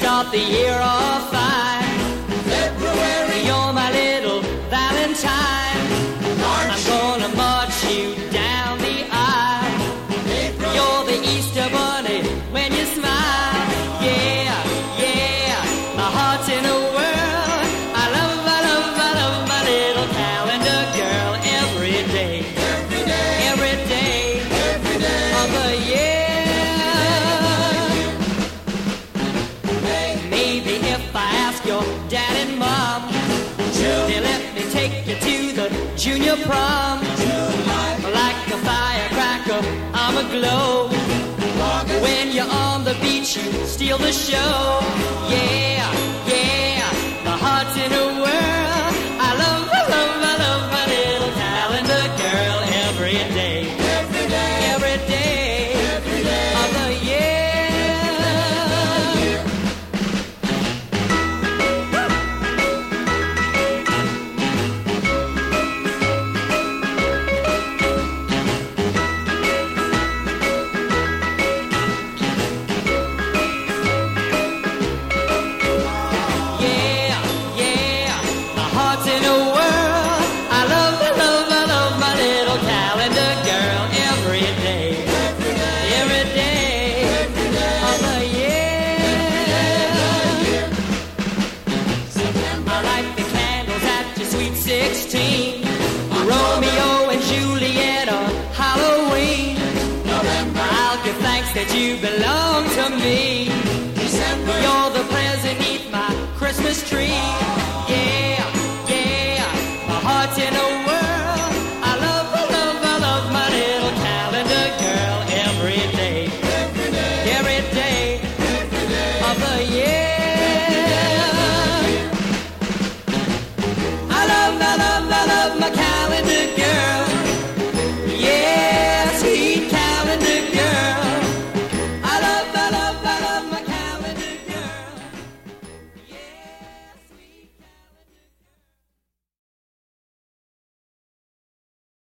start the year off fine. February, You're my little Valentine. March, I'm gonna march you down the aisle. April, You're the Easter bunny when you smile. Yeah, yeah, my heart's in a whirl. I love, I love, I love my little calendar girl every day, dad and mom, June, they let me take you to the junior prom. July, Like a firecracker, I'm a glow. August, When you're on the beach, you steal the show. Yeah, yeah, the heart's in a whirl. I love, I love, I love my little calendar girl every day, you belong to me. December, You're